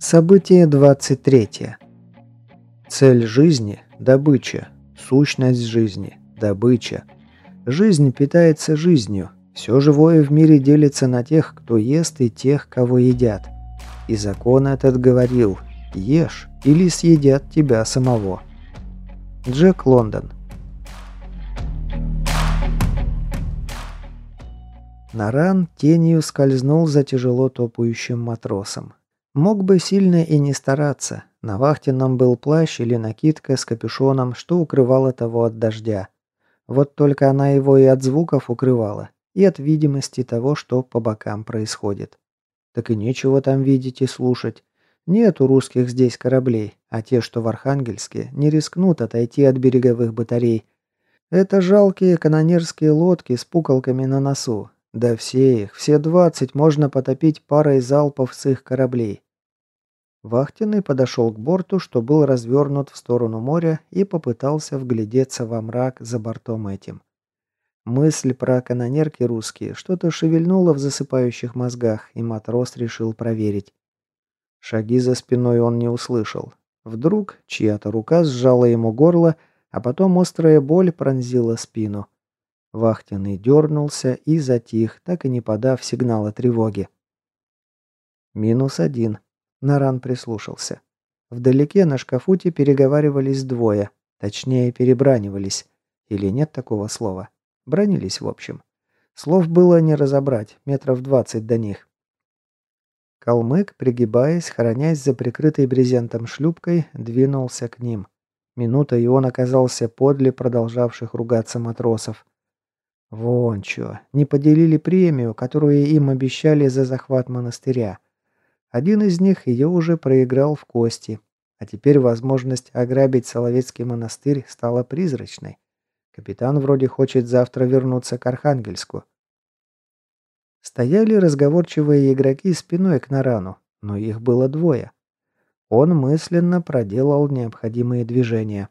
Событие 23. Цель жизни – добыча. Сущность жизни – добыча. Жизнь питается жизнью. Все живое в мире делится на тех, кто ест, и тех, кого едят. И закон этот говорил «Ешь, или съедят тебя самого». Джек Лондон. Наран тенью скользнул за тяжело топающим матросом. Мог бы сильно и не стараться. На вахтенном был плащ или накидка с капюшоном, что укрывало того от дождя. Вот только она его и от звуков укрывала, и от видимости того, что по бокам происходит. Так и нечего там видеть и слушать. Нет у русских здесь кораблей, а те, что в Архангельске, не рискнут отойти от береговых батарей. Это жалкие канонерские лодки с пуколками на носу, да все их, все двадцать можно потопить парой залпов с их кораблей. Вахтенный подошел к борту, что был развернут в сторону моря, и попытался вглядеться во мрак за бортом этим. Мысль про канонерки русские что-то шевельнула в засыпающих мозгах, и матрос решил проверить. Шаги за спиной он не услышал. Вдруг чья-то рука сжала ему горло, а потом острая боль пронзила спину. Вахтенный дернулся и затих, так и не подав сигнала тревоги. Минус один. Наран прислушался. Вдалеке на шкафуте переговаривались двое. Точнее, перебранивались. Или нет такого слова? Бронились, в общем. Слов было не разобрать, метров двадцать до них. Калмык, пригибаясь, хоронясь за прикрытой брезентом шлюпкой, двинулся к ним. Минута, и он оказался подле продолжавших ругаться матросов. Вон чё, не поделили премию, которую им обещали за захват монастыря. Один из них ее уже проиграл в кости, а теперь возможность ограбить Соловецкий монастырь стала призрачной. Капитан вроде хочет завтра вернуться к Архангельску. Стояли разговорчивые игроки спиной к Нарану, но их было двое. Он мысленно проделал необходимые движения.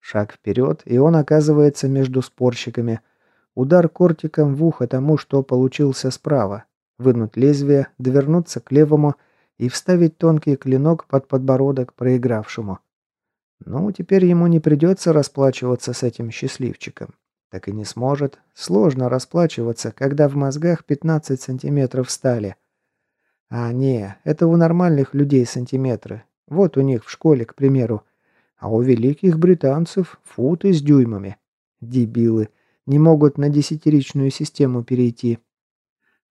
Шаг вперед, и он оказывается между спорщиками – Удар кортиком в ухо тому, что получился справа. Вынуть лезвие, довернуться к левому и вставить тонкий клинок под подбородок проигравшему. Ну, теперь ему не придется расплачиваться с этим счастливчиком. Так и не сможет. Сложно расплачиваться, когда в мозгах 15 сантиметров стали. А не, это у нормальных людей сантиметры. Вот у них в школе, к примеру. А у великих британцев футы с дюймами. Дебилы не могут на десятиричную систему перейти.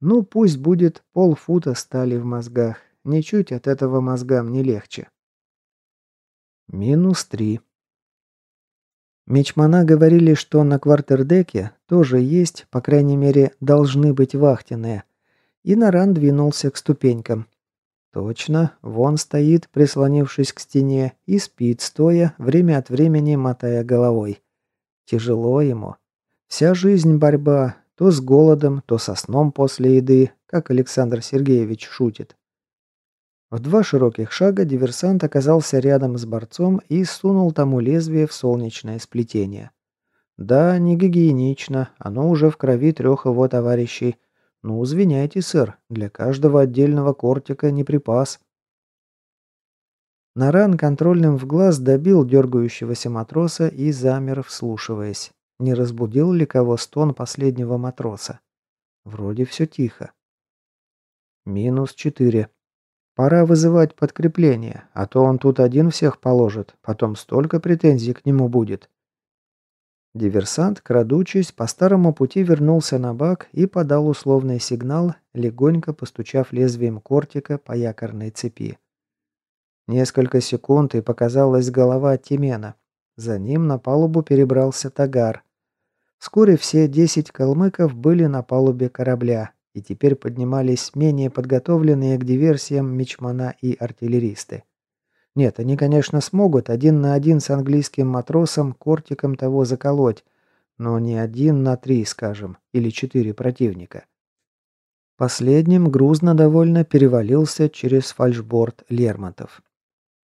Ну, пусть будет полфута стали в мозгах. Ничуть от этого мозгам не легче. Минус три. Мечмана говорили, что на квартердеке тоже есть, по крайней мере, должны быть вахтенные. И Наран двинулся к ступенькам. Точно, вон стоит, прислонившись к стене, и спит, стоя, время от времени мотая головой. Тяжело ему, Вся жизнь борьба, то с голодом, то со сном после еды, как Александр Сергеевич шутит. В два широких шага диверсант оказался рядом с борцом и сунул тому лезвие в солнечное сплетение. Да, не гигиенично, оно уже в крови трех его товарищей. Ну, извиняйте, сэр, для каждого отдельного кортика не припас. Наран контрольным в глаз добил дергающегося матроса и замер, вслушиваясь. Не разбудил ли кого стон последнего матроса? Вроде все тихо. Минус четыре. Пора вызывать подкрепление, а то он тут один всех положит, потом столько претензий к нему будет. Диверсант, крадучись, по старому пути вернулся на бак и подал условный сигнал, легонько постучав лезвием кортика по якорной цепи. Несколько секунд, и показалась голова Тимена. За ним на палубу перебрался Тагар. Вскоре все десять калмыков были на палубе корабля, и теперь поднимались менее подготовленные к диверсиям мичмана и артиллеристы. Нет, они, конечно, смогут один на один с английским матросом кортиком того заколоть, но не один на три, скажем, или четыре противника. Последним грузно довольно перевалился через фальшборд Лермонтов.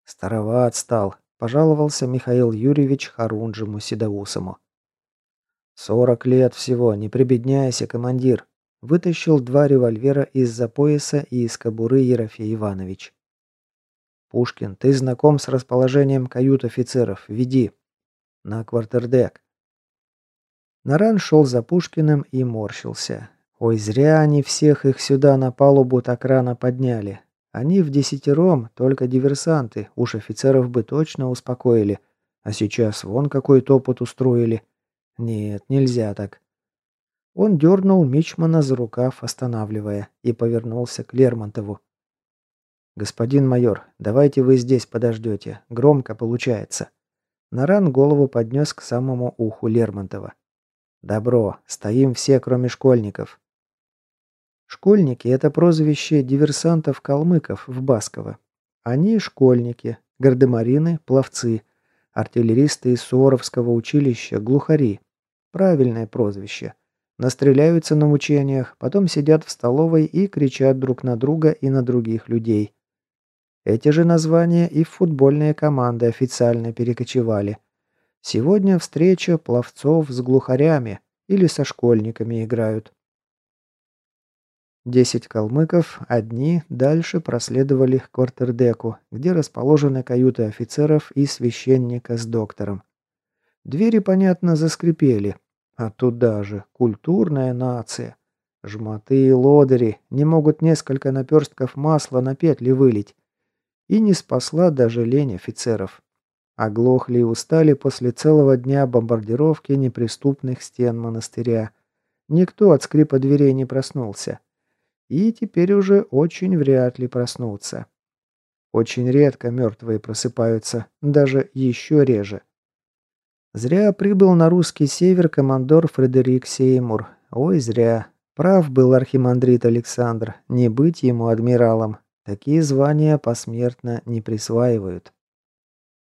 «Староват стал», – пожаловался Михаил Юрьевич Харунжему Седоусому. «Сорок лет всего, не прибедняйся, командир!» Вытащил два револьвера из-за пояса и из кобуры Ерофей Иванович. Пушкин, ты знаком с расположением кают офицеров. Веди. На квартердек. Наран шел за Пушкиным и морщился. Ой, зря они всех их сюда на палубу так рано подняли. Они в десятером, только диверсанты, уж офицеров бы точно успокоили. А сейчас вон какой топот устроили. Нет, нельзя так. Он дернул Мичмана за рукав, останавливая, и повернулся к Лермонтову. «Господин майор, давайте вы здесь подождете. Громко получается». Наран голову поднес к самому уху Лермонтова. «Добро. Стоим все, кроме школьников». Школьники – это прозвище диверсантов-калмыков в Басково. Они – школьники, гардемарины – пловцы, артиллеристы из Суворовского училища – глухари. Правильное прозвище. Настреляются на мучениях, потом сидят в столовой и кричат друг на друга и на других людей. Эти же названия и в футбольные команды официально перекочевали. Сегодня встреча пловцов с глухарями или со школьниками играют. Десять калмыков, одни, дальше проследовали к квартердеку, где расположены каюты офицеров и священника с доктором. Двери, понятно, заскрипели. А туда же культурная нация. Жмоты и лодыри не могут несколько наперстков масла на петли вылить. И не спасла даже лень офицеров. Оглохли и устали после целого дня бомбардировки неприступных стен монастыря. Никто от скрипа дверей не проснулся. И теперь уже очень вряд ли проснутся. Очень редко мертвые просыпаются, даже еще реже. Зря прибыл на русский север командор Фредерик Сеймур. Ой, зря. Прав был архимандрит Александр, не быть ему адмиралом. Такие звания посмертно не присваивают.